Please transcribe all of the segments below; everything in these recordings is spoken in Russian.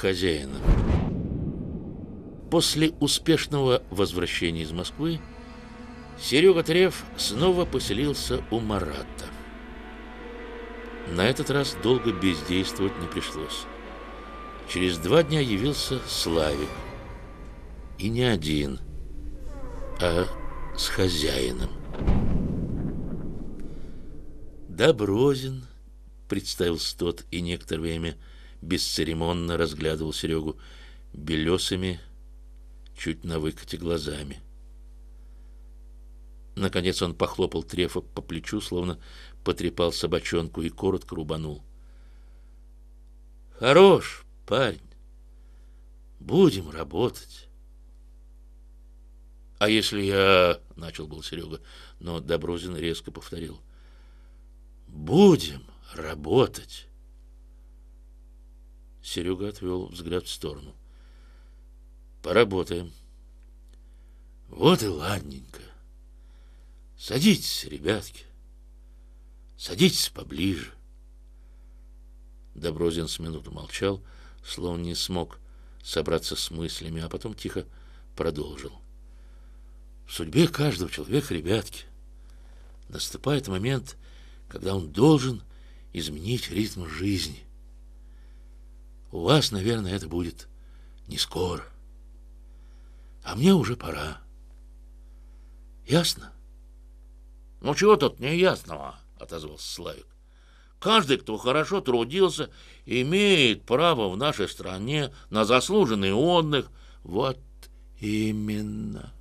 Хозяина. После успешного возвращения из Москвы Серега Трев снова поселился у Марата. На этот раз долго бездействовать не пришлось. Через два дня явился Славик. И не один, а с хозяином. Доброзин, представился тот и некоторое время бесцеремонно разглядывал Серегу белесыми, чуть на выкате глазами. Наконец он похлопал Трефа по плечу, словно потрепал собачонку и коротко рубанул. «Хорош, парень. Будем работать». «А если я...» — начал был Серега, но Доброзин резко повторил. «Будем работать». Серега отвел взгляд в сторону. «Поработаем». «Вот и ладненько. Садитесь, ребятки. Садитесь поближе». Доброзин с минуту молчал, словно не смог собраться с мыслями, а потом тихо продолжил. В судьбе каждого человека, ребятки, наступает момент, когда он должен изменить ритм жизни. У вас, наверное, это будет не скоро. А мне уже пора. Ясно? Ну чего тут неясного, отозвался Славик. Каждый, кто хорошо трудился, имеет право в нашей стране на заслуженный отдых. Вот именно,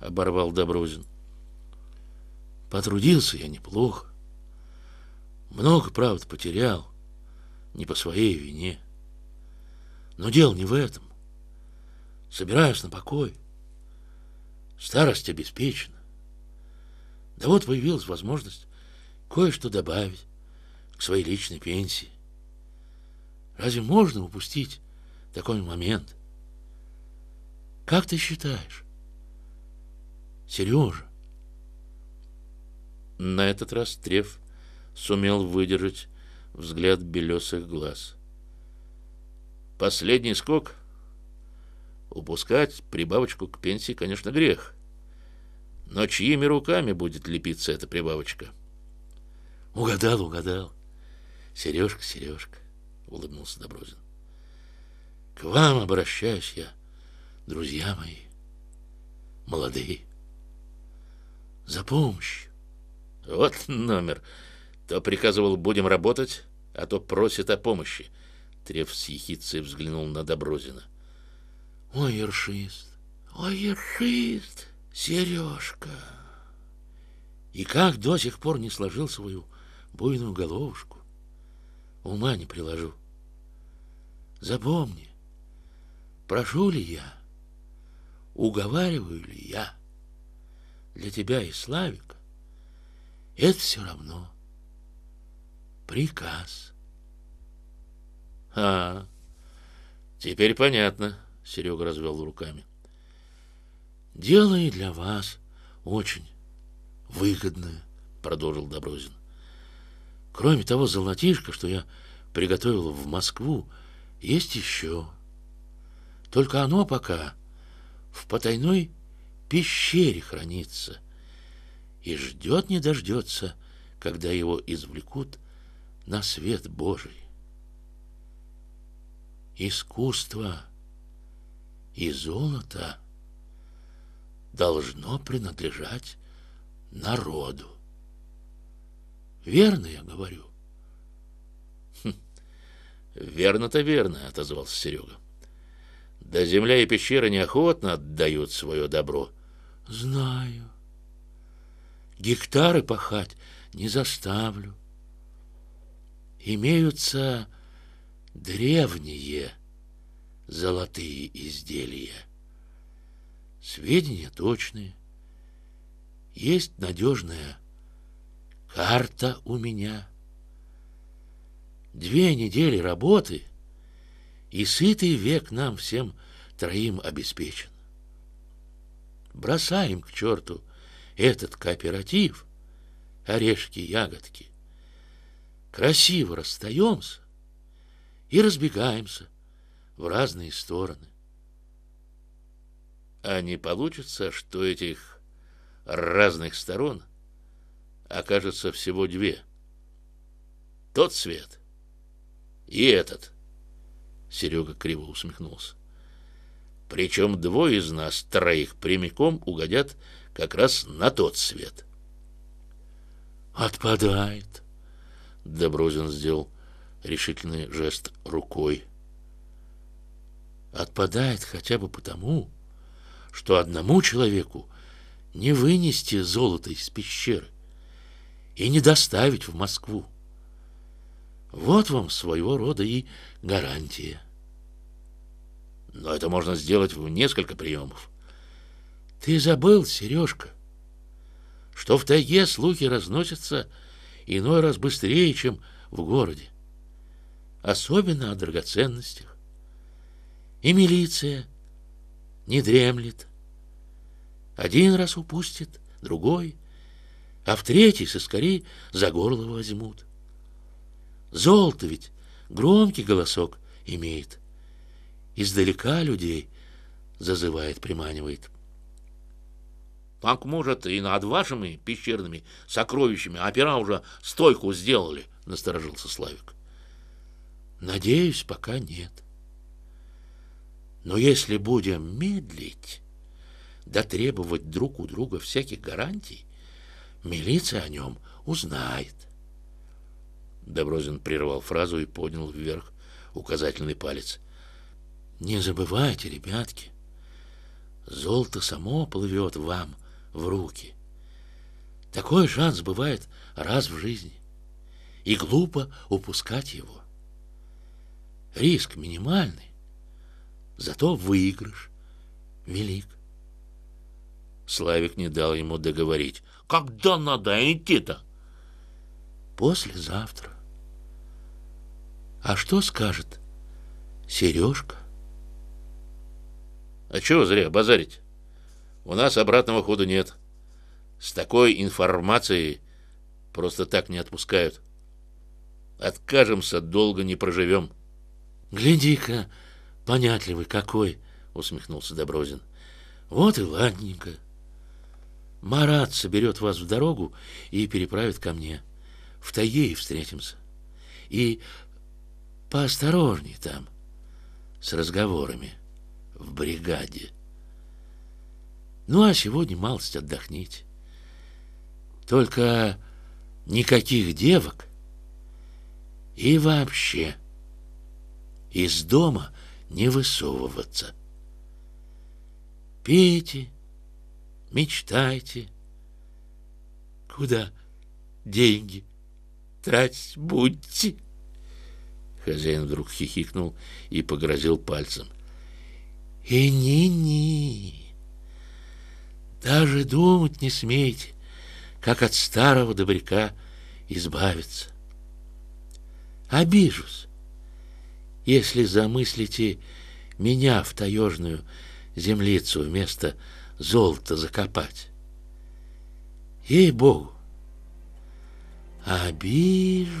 оборвал Доброзин. Потрудился я неплохо. Много, правда, потерял. Не по своей вине. Но дело не в этом. Собираюсь на покой. Старость обеспечена. Да вот появилась возможность кое-что добавить к своей личной пенсии. Разве можно упустить такой момент? Как ты считаешь, Сережа? На этот раз Треф сумел выдержать взгляд белесых глаз. Последний скок. Упускать прибавочку к пенсии, конечно, грех. Но чьими руками будет лепиться эта прибавочка? Угадал, угадал. Сережка, Сережка, улыбнулся Доброзин. К вам обращаюсь я, друзья мои, молодые, за помощью. Вот номер. То приказывал, будем работать, а то просит о помощи. Трев с ехицей взглянул на Доброзина. Ой, ершист, ой, ершист, Сережка. И как до сих пор не сложил свою буйную головушку? Ума не приложу. Запомни, прошу ли я, уговариваю ли я для тебя и Славика, это все равно приказ. А, теперь понятно, Серега развел руками. Дело и для вас очень выгодное, продолжил Доброзин. Кроме того золотишка, что я приготовил в Москву, есть еще. Только оно пока в потайной пещере хранится и ждет не дождется, когда его извлекут на свет Божий искусство и золото должно принадлежать народу. Верно я говорю? Хм, верно-то верно, отозвался Серега. Да земля и пещера неохотно отдают свое добро. Знаю. Гектары пахать не заставлю. Имеются древние золотые изделия. Сведения точные. Есть надежная карта у меня. Две недели работы, и сытый век нам всем троим обеспечен. Бросаем к черту этот кооператив, орешки, ягодки. Красиво расстаемся, и разбегаемся в разные стороны. А не получится, что этих разных сторон окажется всего две. Тот свет и этот. Серега криво усмехнулся. Причем двое из нас, троих, прямиком угодят как раз на тот свет. «Отпадает!» Доброзин сделал решительный жест рукой. «Отпадает хотя бы потому, что одному человеку не вынести золото из пещеры и не доставить в Москву. Вот вам своего рода и гарантия. Но это можно сделать в несколько приемов. Ты забыл, Сережка, что в тайге слухи разносятся иной раз быстрее, чем в городе. Особенно о драгоценностях. И милиция не дремлет. Один раз упустит, другой, а в третий соскорей за горло возьмут. Золото ведь громкий голосок имеет. Издалека людей зазывает, приманивает. Так, может, и над вашими пещерными сокровищами опера уже стойку сделали, насторожился Славик. Надеюсь, пока нет. Но если будем медлить, да требовать друг у друга всяких гарантий, милиция о нем узнает. Доброзин прервал фразу и поднял вверх указательный палец. Не забывайте, ребятки, золото само плывет вам в руки. Такой шанс бывает раз в жизни, и глупо упускать его. Риск минимальный, зато выигрыш велик. Славик не дал ему договорить. Когда надо идти-то? Послезавтра. А что скажет Сережка? А чего зря базарить? У нас обратного хода нет. С такой информацией просто так не отпускают. Откажемся, долго не проживем. Гляди-ка, понятливый какой, усмехнулся Доброзин. Вот и ладненько. Марат соберет вас в дорогу и переправит ко мне. В тайге встретимся. И поосторожней там с разговорами в бригаде. Ну, а сегодня малость отдохните. Только никаких девок и вообще из дома не высовываться. Пейте, мечтайте. Куда деньги тратить будете? Хозяин вдруг хихикнул и погрозил пальцем. И ни-ни, даже думать не смейте, как от старого добряка избавиться. Обижусь, если замыслите меня в таежную землицу вместо золота закопать. Ей-богу, обижусь.